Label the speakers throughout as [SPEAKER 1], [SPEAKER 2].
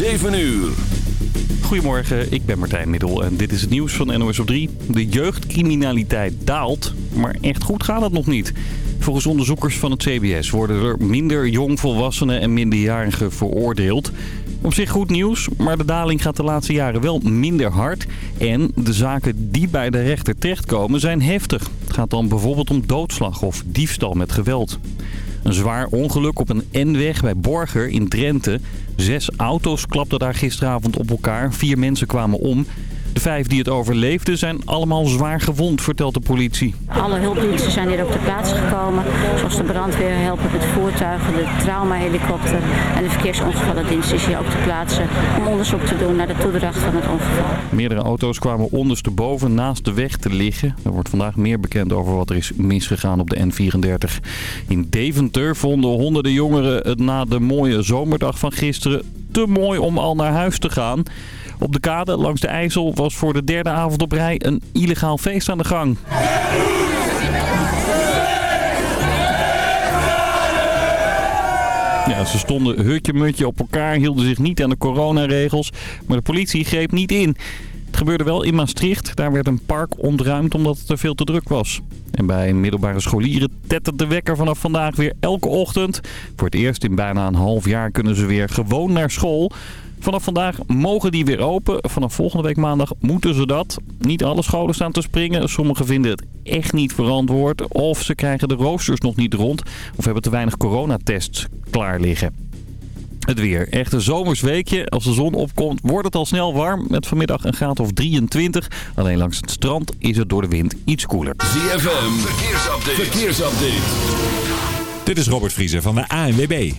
[SPEAKER 1] 7 uur.
[SPEAKER 2] Goedemorgen, ik ben Martijn Middel en dit is het nieuws van NOS op 3. De jeugdcriminaliteit daalt, maar echt goed gaat het nog niet. Volgens onderzoekers van het CBS worden er minder jongvolwassenen en minderjarigen veroordeeld. Op zich goed nieuws, maar de daling gaat de laatste jaren wel minder hard. En de zaken die bij de rechter terechtkomen zijn heftig. Het gaat dan bijvoorbeeld om doodslag of diefstal met geweld. Een zwaar ongeluk op een N-weg bij Borger in Drenthe. Zes auto's klapten daar gisteravond op elkaar. Vier mensen kwamen om. De vijf die het overleefden zijn allemaal zwaar gewond, vertelt de politie.
[SPEAKER 3] Alle hulpdiensten zijn hier op de plaats gekomen. Zoals de brandweer helpen met voertuigen, de traumahelikopter en de verkeersongevallendienst is hier ook te plaatsen om onderzoek te doen naar de toedracht van het ongeval.
[SPEAKER 2] Meerdere auto's kwamen ondersteboven naast de weg te liggen. Er wordt vandaag meer bekend over wat er is misgegaan op de N34. In Deventer vonden honderden jongeren het na de mooie zomerdag van gisteren te mooi om al naar huis te gaan. Op de kade langs de IJssel was voor de derde avond op rij een illegaal feest aan de gang. Ja, ze stonden hutje-mutje op elkaar, hielden zich niet aan de coronaregels, maar de politie greep niet in. Het gebeurde wel in Maastricht. Daar werd een park ontruimd omdat het er veel te druk was. En bij middelbare scholieren tettert de wekker vanaf vandaag weer elke ochtend. Voor het eerst in bijna een half jaar kunnen ze weer gewoon naar school. Vanaf vandaag mogen die weer open. Vanaf volgende week maandag moeten ze dat. Niet alle scholen staan te springen. Sommigen vinden het echt niet verantwoord. Of ze krijgen de roosters nog niet rond. Of hebben te weinig coronatests klaar liggen. Het weer. Echt een zomersweekje. Als de zon opkomt wordt het al snel warm. Met vanmiddag een graad of 23. Alleen langs het strand is het door de wind iets koeler.
[SPEAKER 1] ZFM, verkeersupdate. verkeersupdate.
[SPEAKER 4] Dit is Robert Vriezer van de ANWB.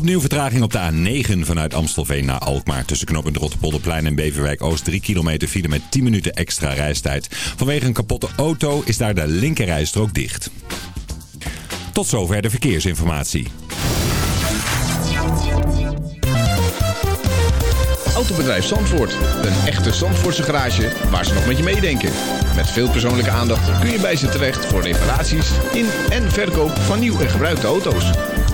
[SPEAKER 4] Opnieuw vertraging op de A9 vanuit Amstelveen naar Alkmaar. Tussen knooppunt Rotterpolderplein en Beverwijk Oost 3 kilometer file met 10 minuten extra reistijd. Vanwege een kapotte auto is daar de linkerrijstrook dicht. Tot zover de verkeersinformatie.
[SPEAKER 5] Autobedrijf Zandvoort. Een echte Zandvoortse garage waar ze nog met je meedenken. Met veel persoonlijke aandacht kun je bij ze terecht voor reparaties in en verkoop van nieuw en gebruikte auto's.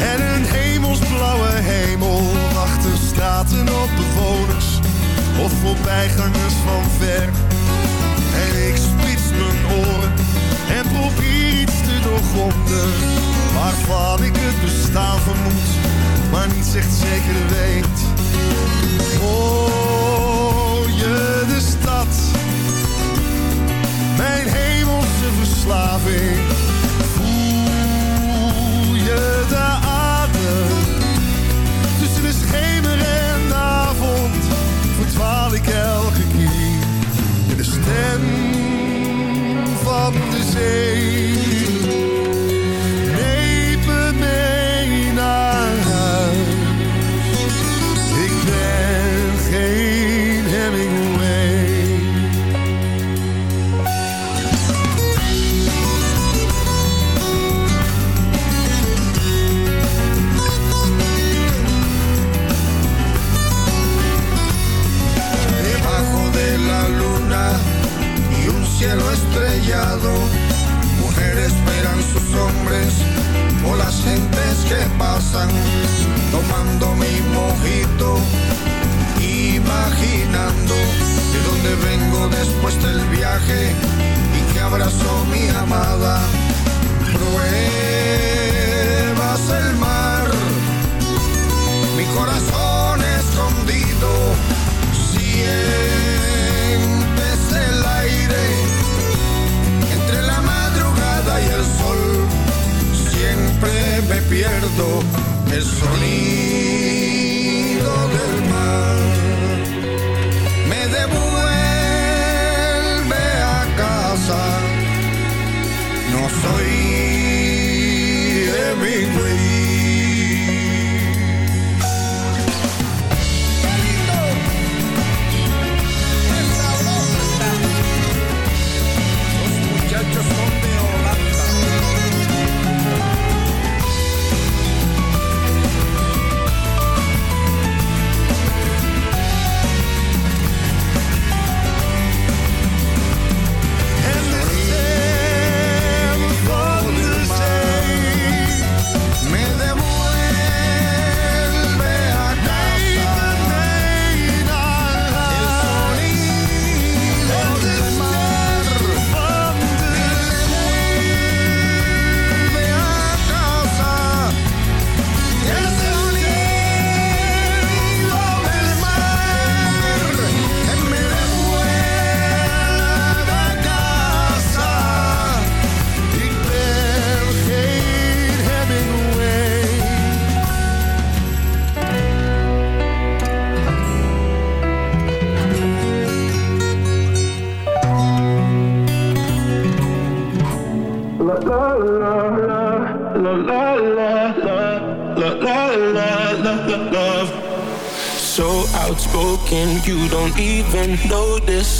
[SPEAKER 6] En een hemelsblauwe hemel wachten straten op bewoners of voorbijgangers van ver. En ik spits mijn oren en probeer iets te doorgronden waarvan ik het bestaan vermoed, maar niet echt zeker weet. Hoor je de stad, mijn hemelse verslaving? De adem tussen de schemer en avond? Verdwaal ik elke keer in de stem van de zee.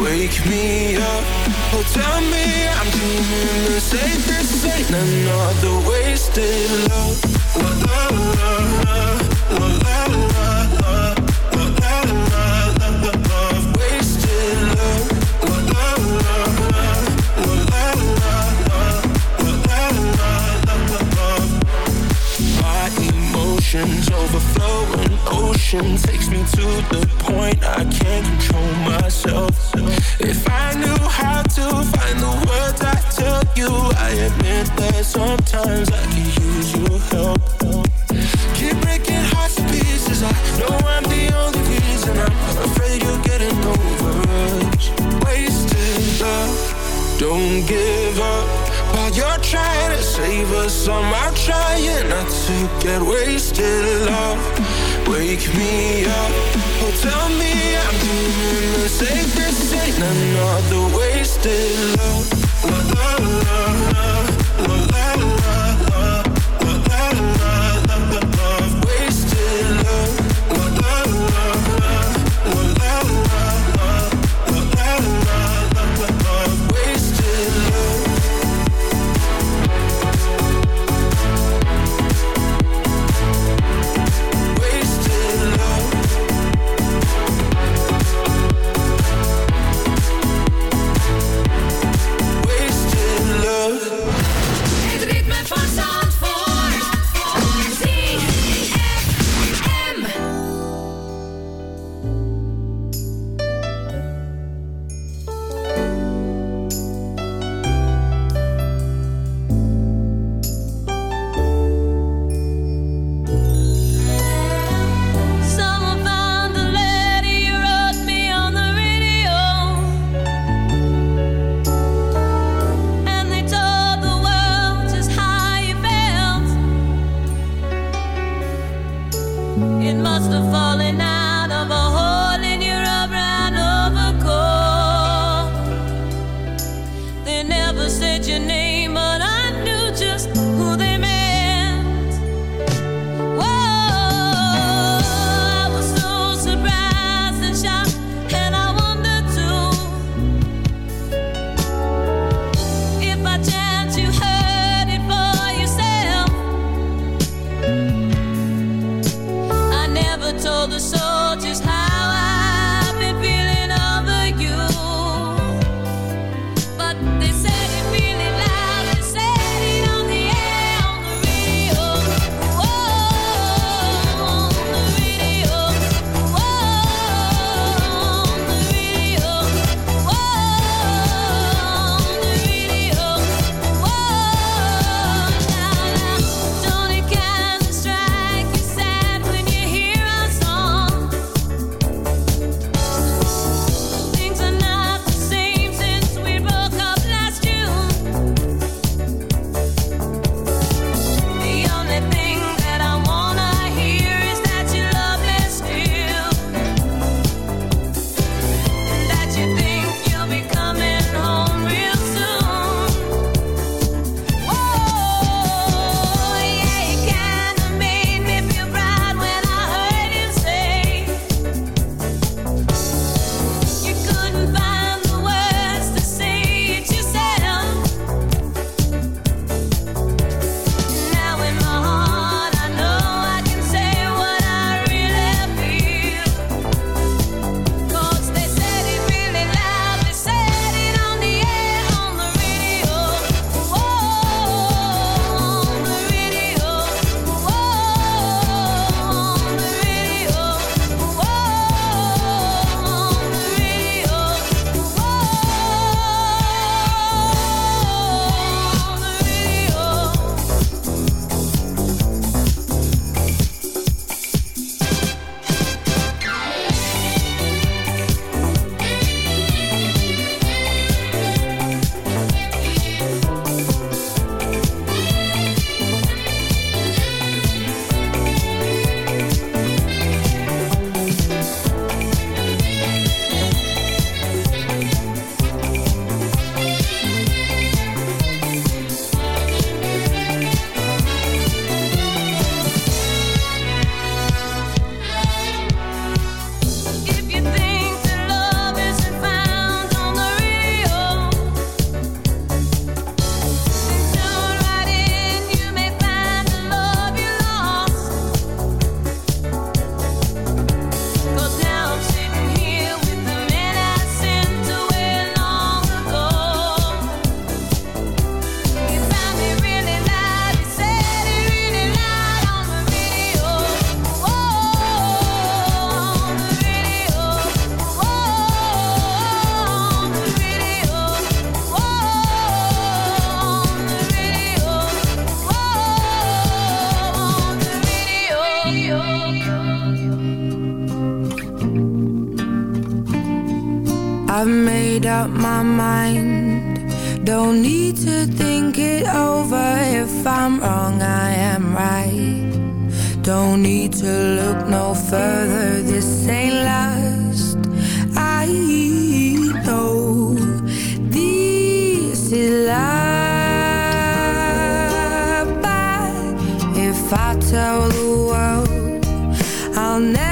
[SPEAKER 7] Wake me up, oh tell me I'm dreaming the safest ain't another wasted love. La la la la, wasted love. La la la la, la la la la. My emotions overflow ocean takes me to the point I can't control myself. If I knew how to find the words I tell you I admit that sometimes I could use your help. Keep breaking hearts to pieces I know I'm the only reason. I'm afraid you're getting over us wasted love don't give up. While you're trying to save us, I'm trying not to get wasted. Love, wake me up. Oh, tell me I'm doing the. This ain't another wasted love. La, la, la,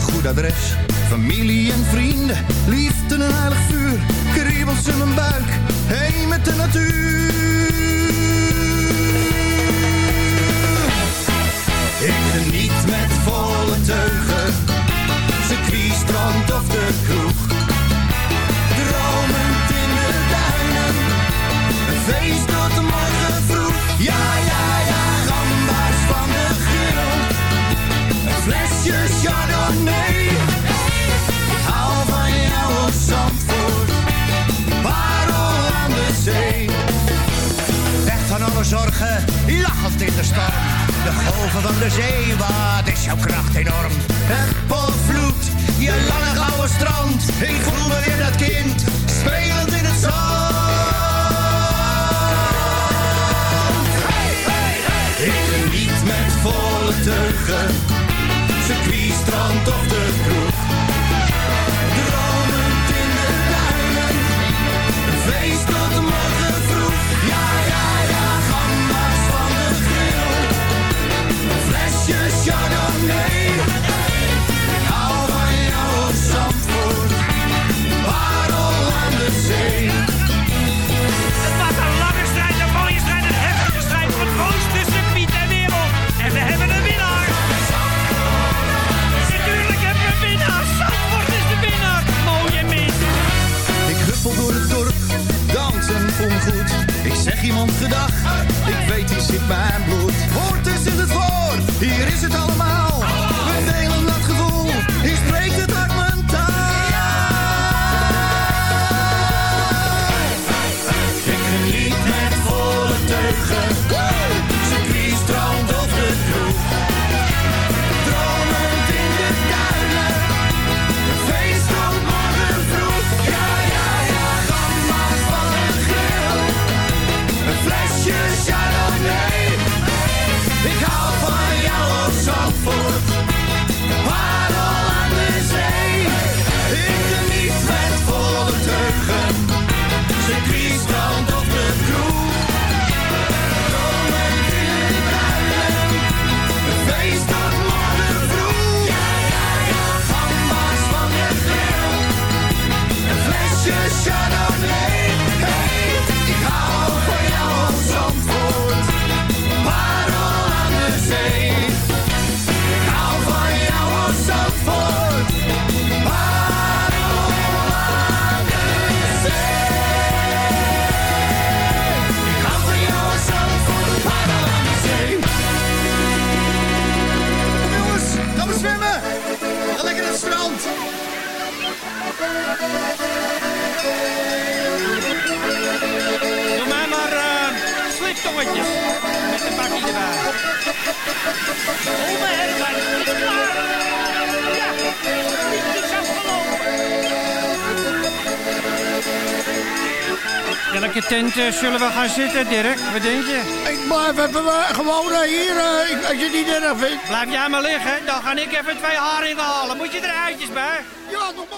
[SPEAKER 8] goed adres. Familie en vrienden, liefde en aardig vuur. Kriebels in mijn buik, heen met de natuur. in de storm. De golven van de zee, wat is jouw kracht enorm? Het potvloed, je lange gouden strand. Ik voel me weer dat kind, spelend in het zand. Ik
[SPEAKER 6] ben niet met volle circuit, strand of de kroeg je Chardonnay. Ik hou van jouw zandvoort, parel aan de zee. Het was een lange strijd, een mooie strijd, een heftige strijd. Van oost tussen Piet en Wereld. En we hebben een winnaar. Natuurlijk hebben we een winnaar. Zandvoort is de winnaar. Mooie mist. Ik huppel door het dorp, dansen ongoed. Ik zeg iemand gedag, ik weet die zit mijn bloed. Hier is het
[SPEAKER 9] al. Met een bakje erbij. Oma ik is klaar. Ja, niet is afgelopen. Welke tent eh, zullen we gaan zitten, Dirk? Wat denk je?
[SPEAKER 10] Ik blijf even eh, gewoon hier, eh, als je het niet erg vindt.
[SPEAKER 9] Blijf jij maar liggen, dan ga ik even twee haringen halen. Moet je er eitjes bij?
[SPEAKER 10] Ja, nog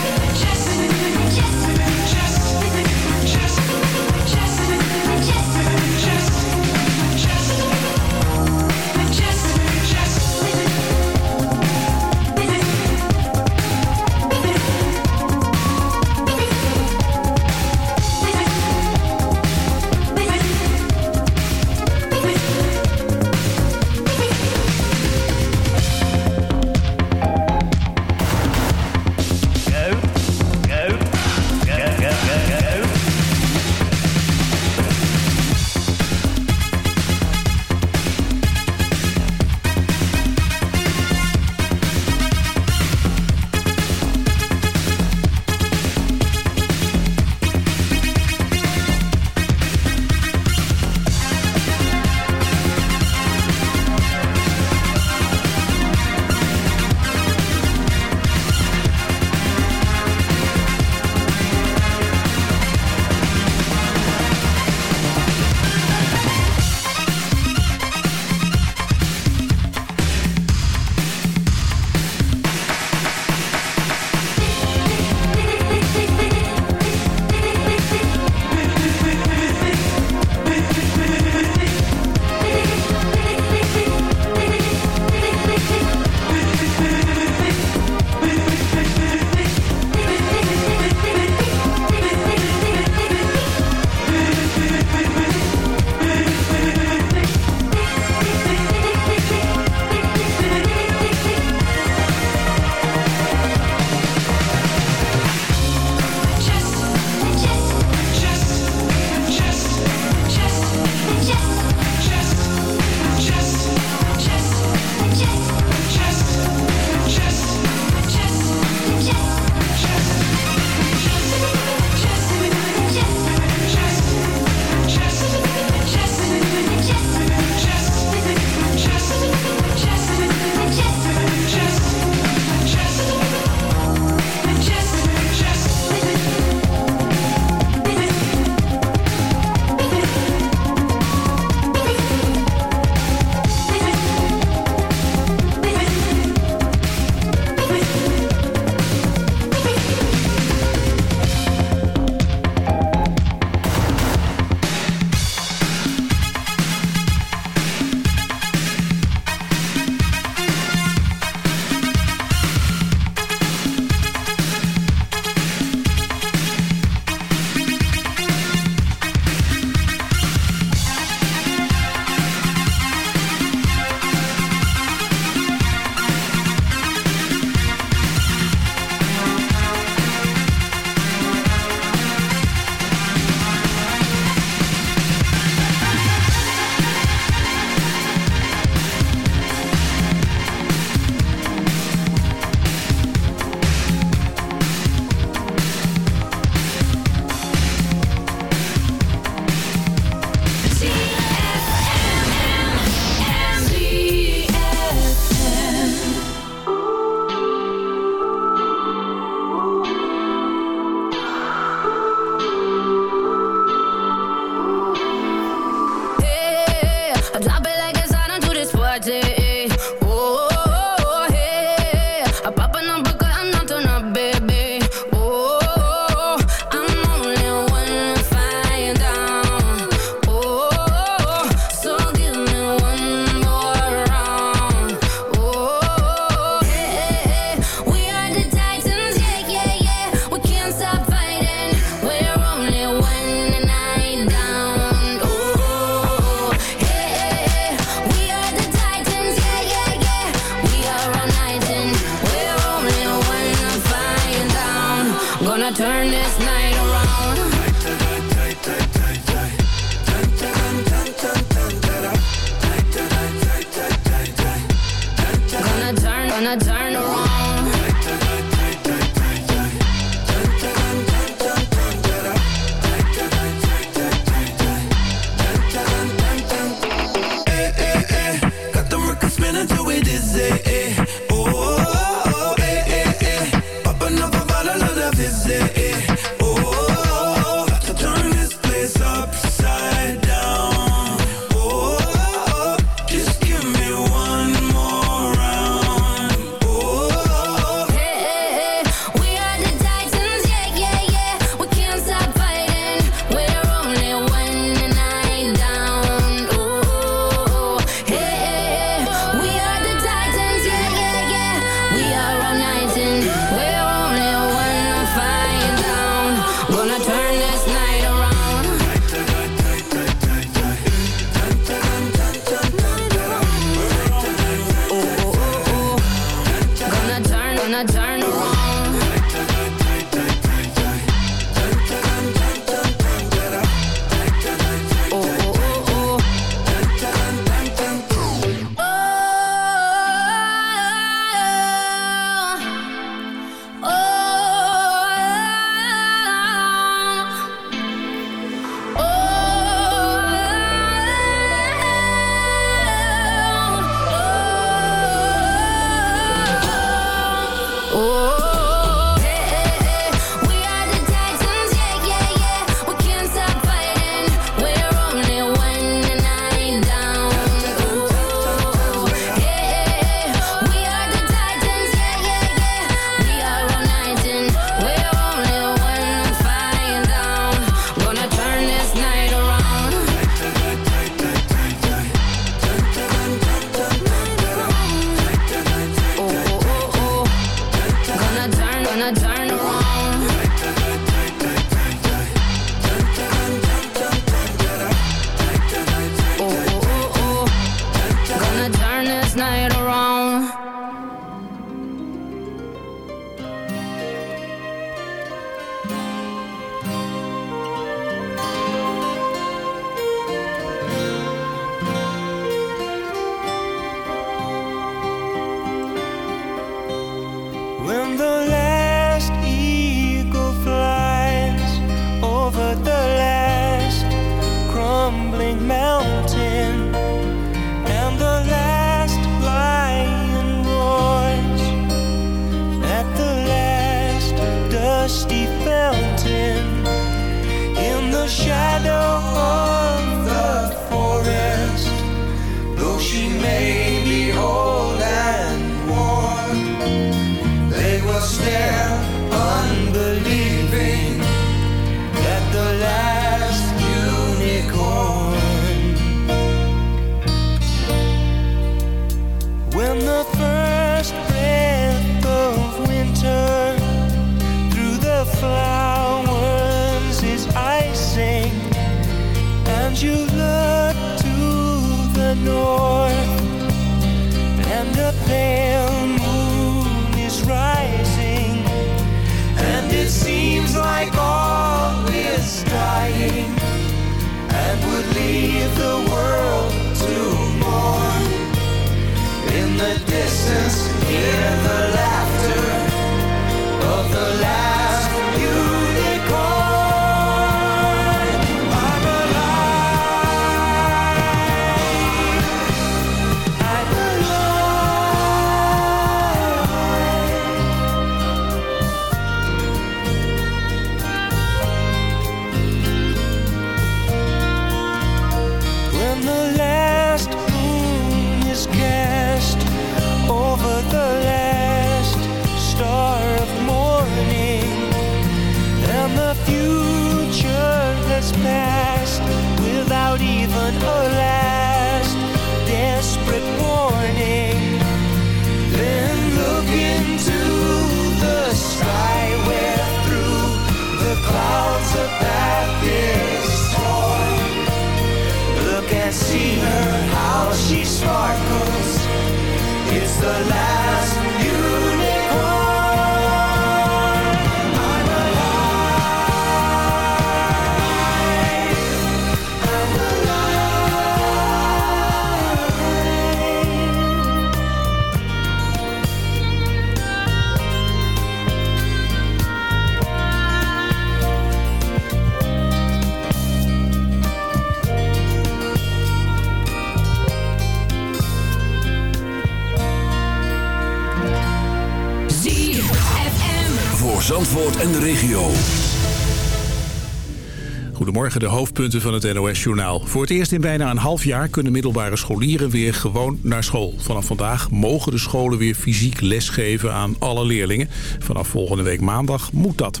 [SPEAKER 1] De
[SPEAKER 11] hoofdpunten van het NOS-journaal. Voor het eerst in bijna een half jaar kunnen middelbare scholieren weer gewoon naar school. Vanaf vandaag mogen de scholen weer fysiek lesgeven aan alle leerlingen. Vanaf volgende week maandag moet dat.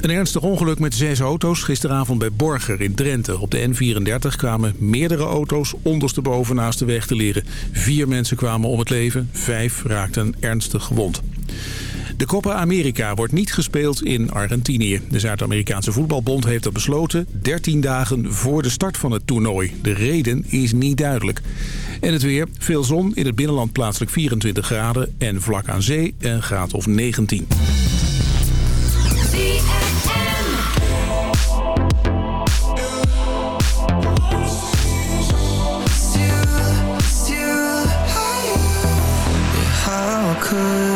[SPEAKER 11] Een ernstig ongeluk met zes auto's gisteravond bij Borger in Drenthe. Op de N34 kwamen meerdere auto's ondersteboven naast de weg te liggen. Vier mensen kwamen om het leven, vijf raakten ernstig gewond. De Copa America wordt niet gespeeld in Argentinië. De Zuid-Amerikaanse voetbalbond heeft dat besloten 13 dagen voor de start van het toernooi. De reden is niet duidelijk. En het weer, veel zon, in het binnenland plaatselijk 24 graden en vlak aan zee een graad of 19.
[SPEAKER 12] How could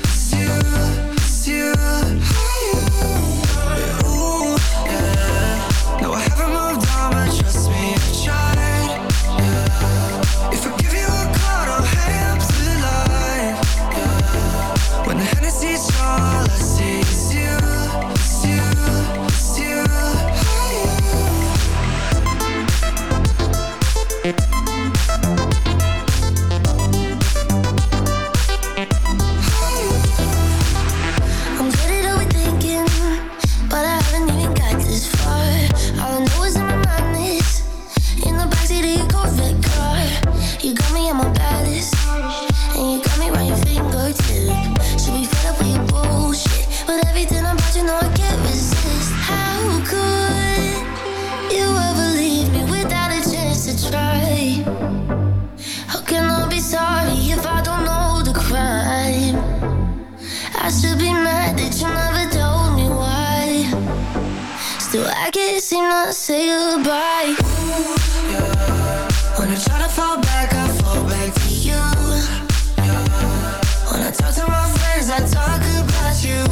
[SPEAKER 12] trust me, I've tried.
[SPEAKER 13] Sorry if I don't know the crime? I should be mad that you never told me why. Still, I can't seem to say goodbye.
[SPEAKER 12] When I try to fall back, I fall back to you. When I talk to my friends, I talk about you.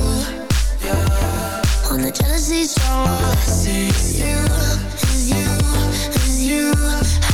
[SPEAKER 13] When the jealousy's strong, all I see is you, is you, is you.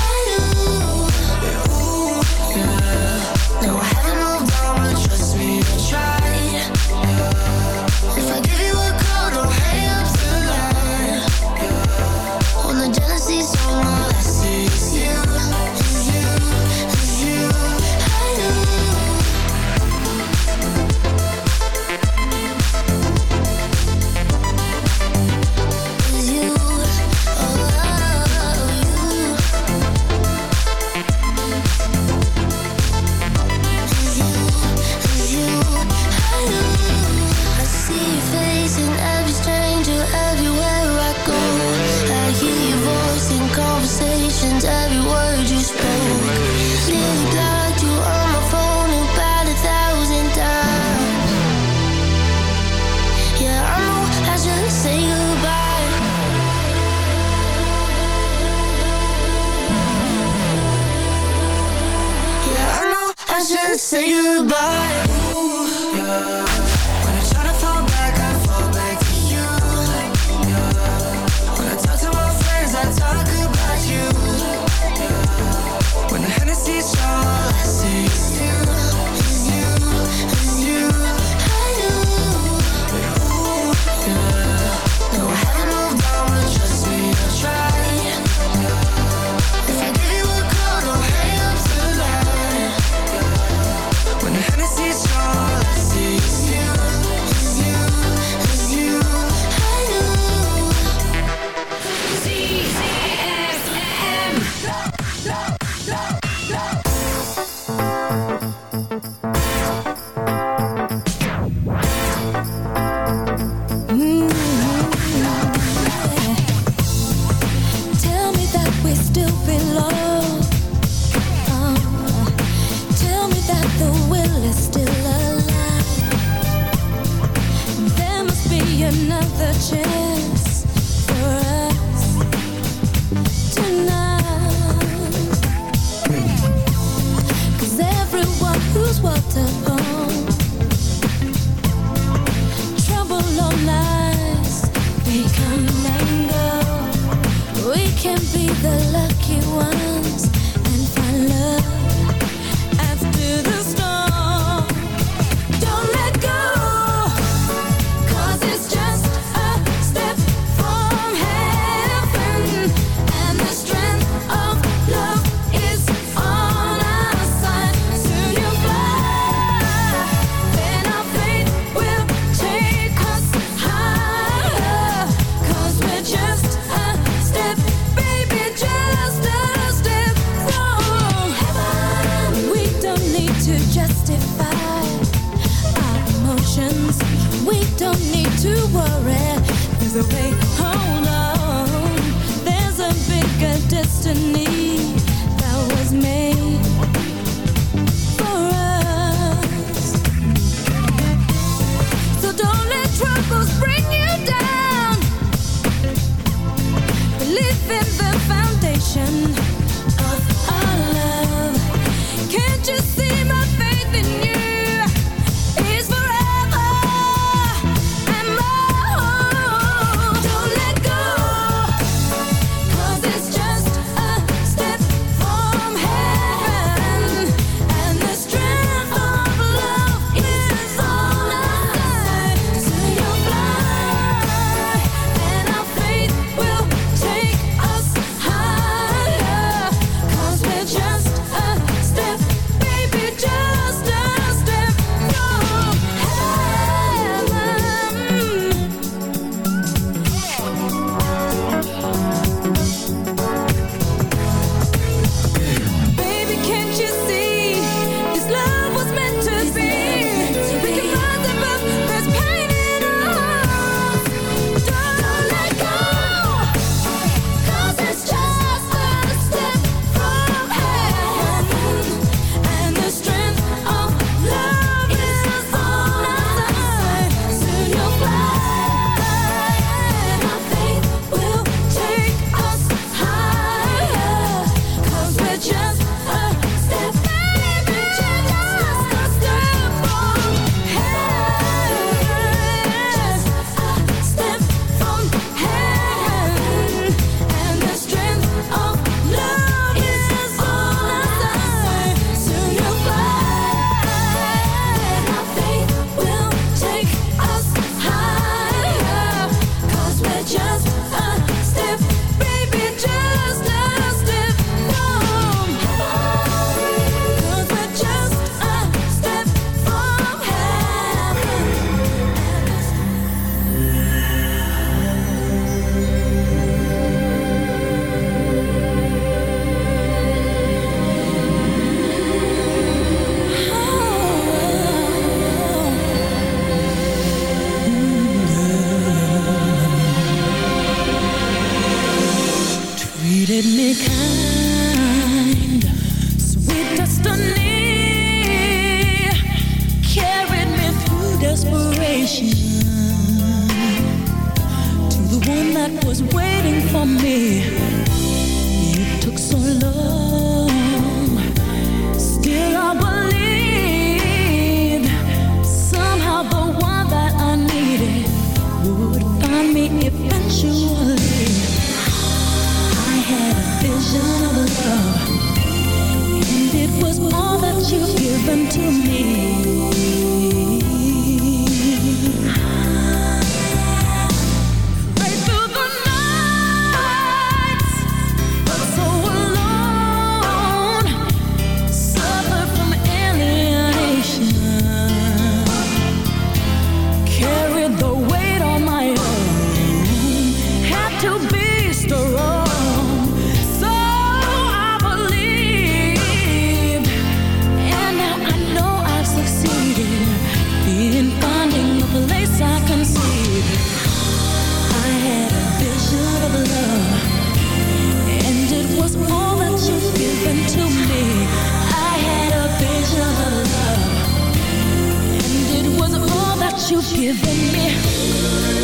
[SPEAKER 12] giving me.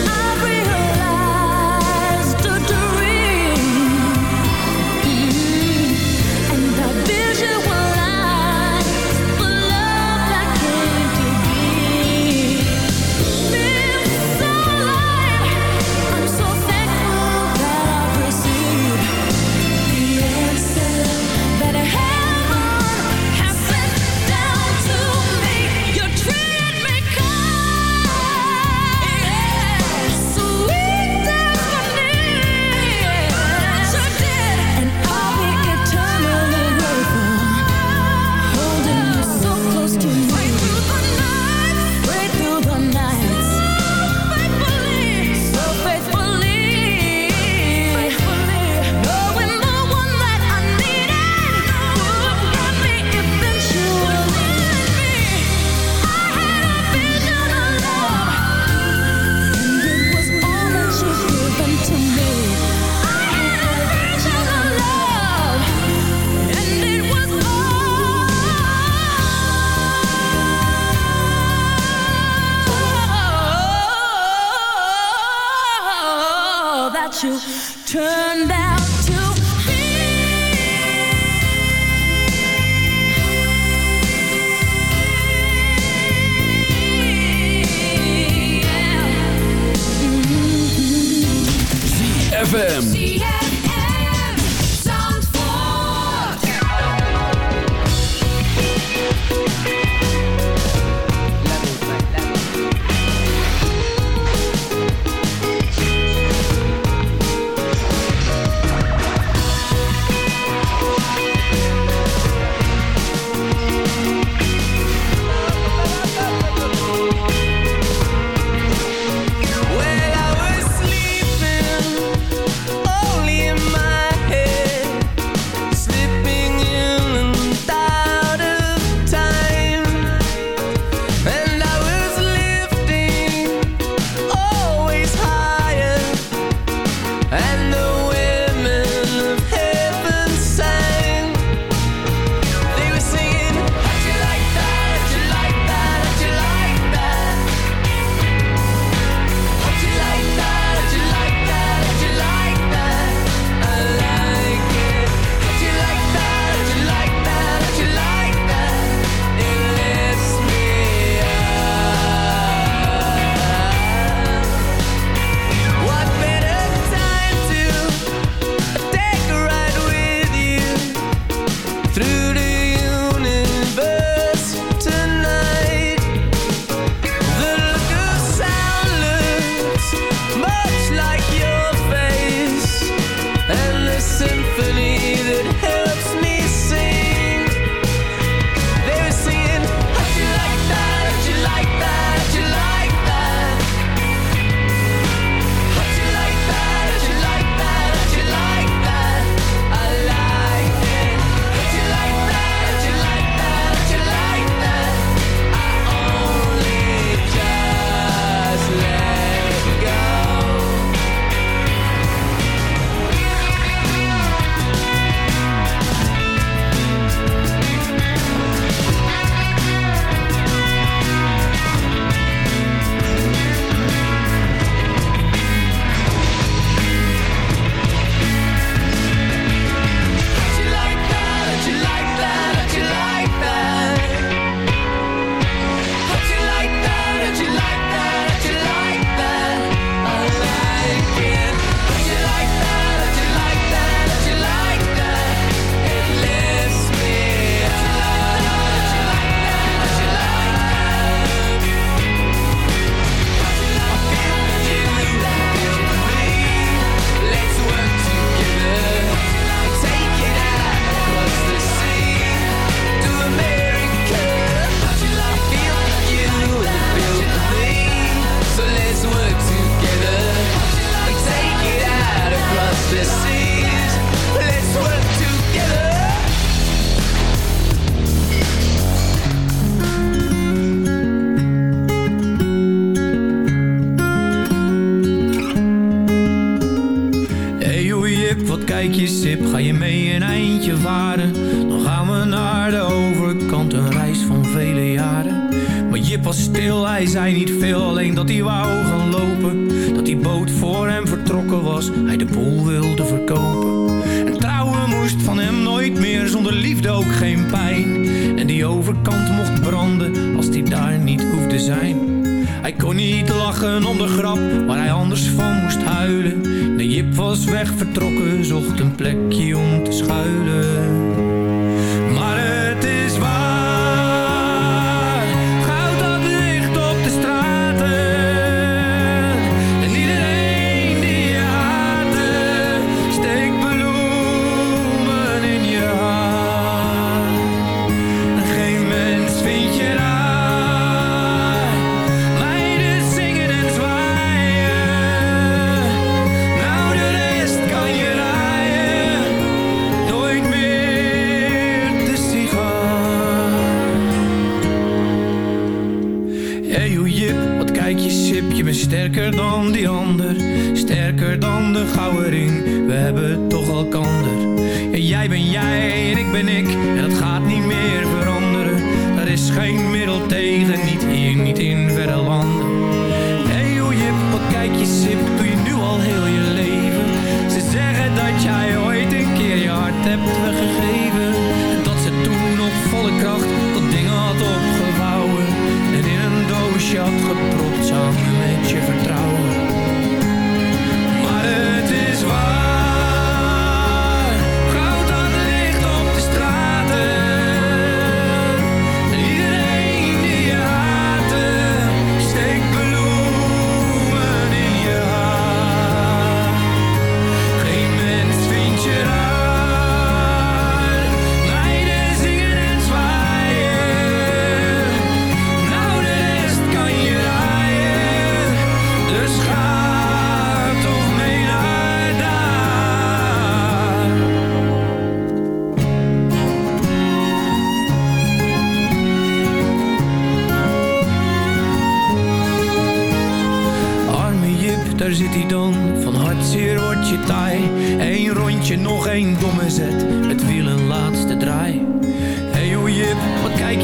[SPEAKER 12] I
[SPEAKER 14] realize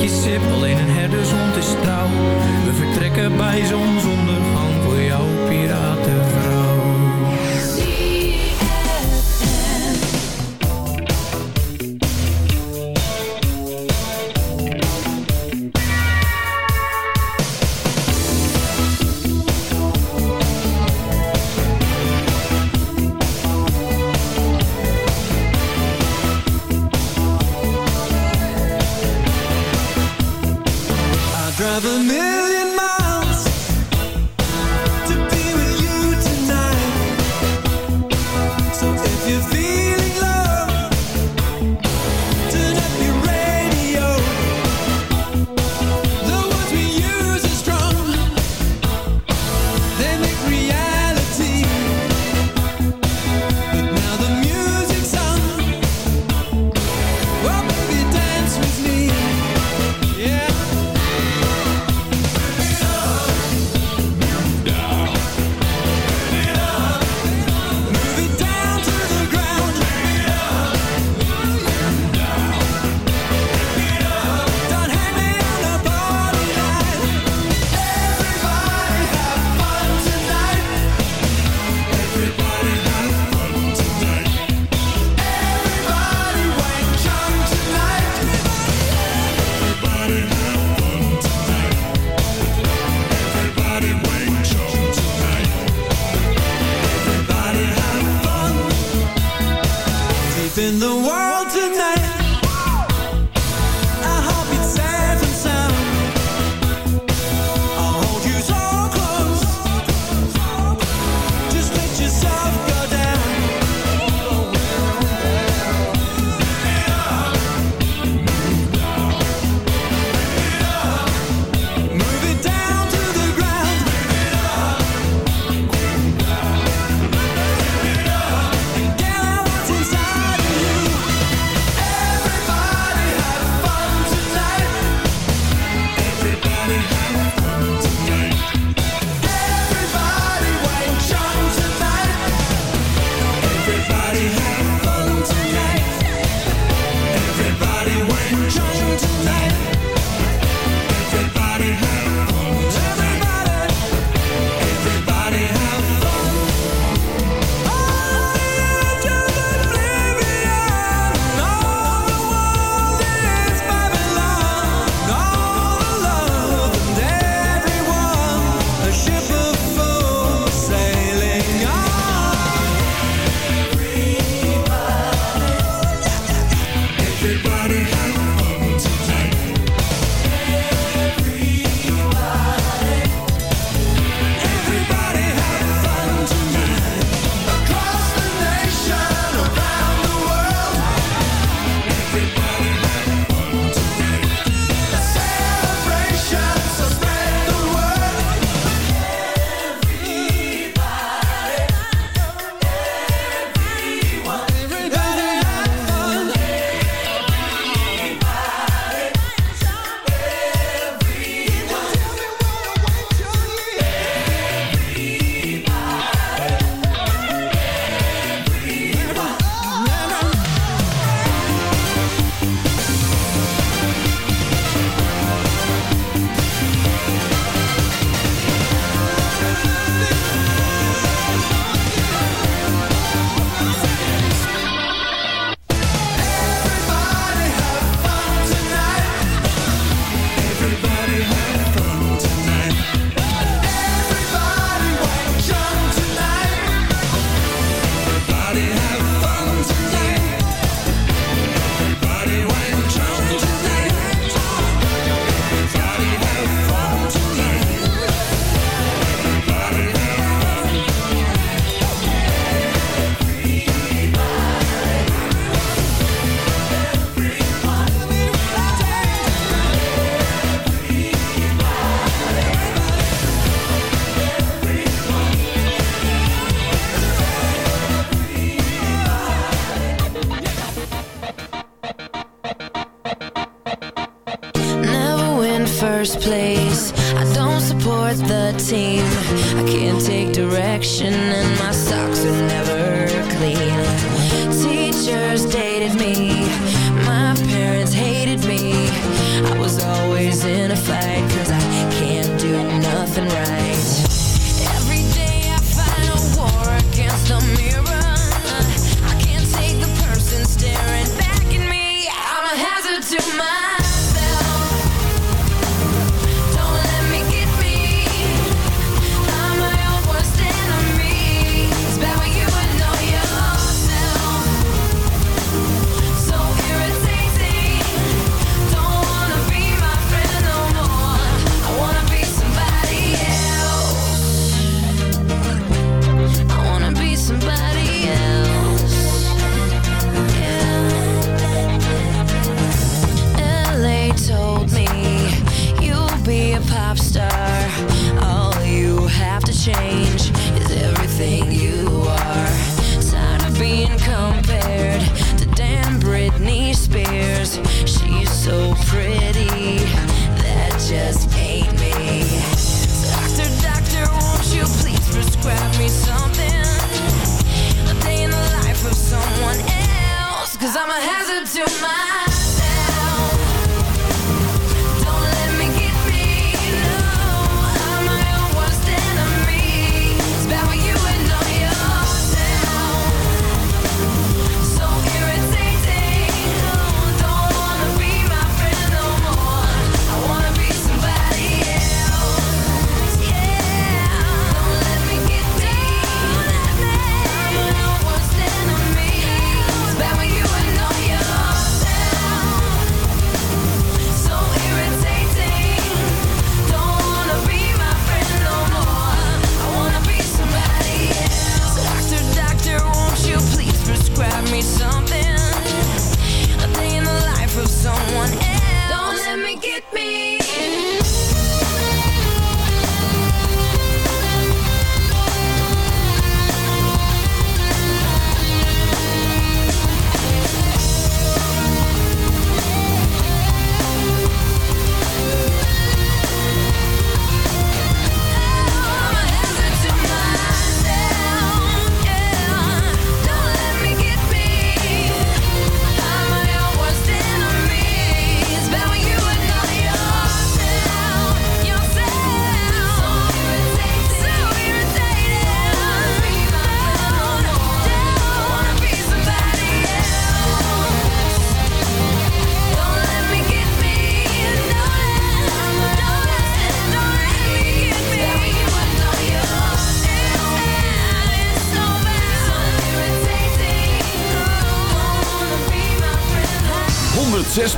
[SPEAKER 14] sip, alleen een
[SPEAKER 15] herdershond is trouw. We vertrekken bij zonsondergang.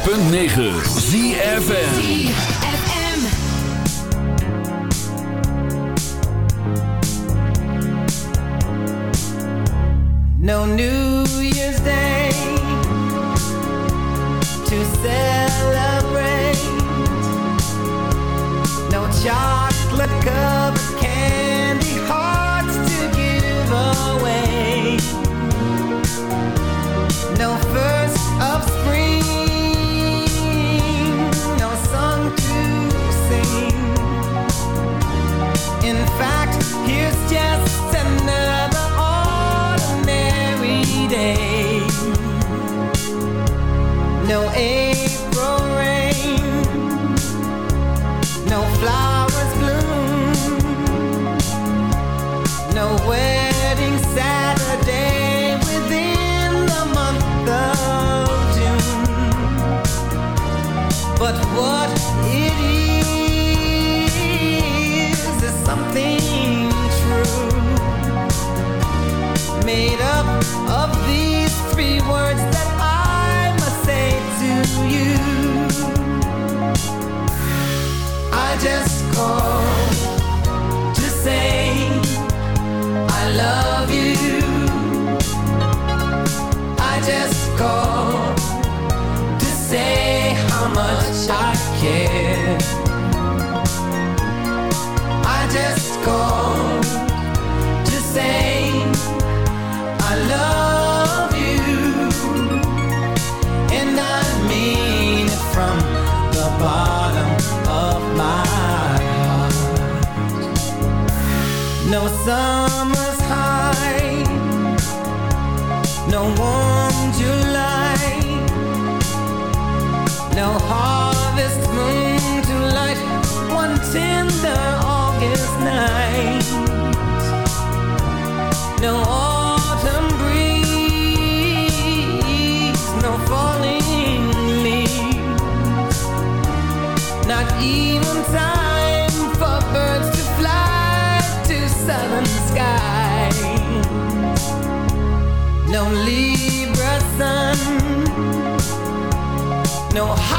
[SPEAKER 1] 106.9 ZFN know
[SPEAKER 16] how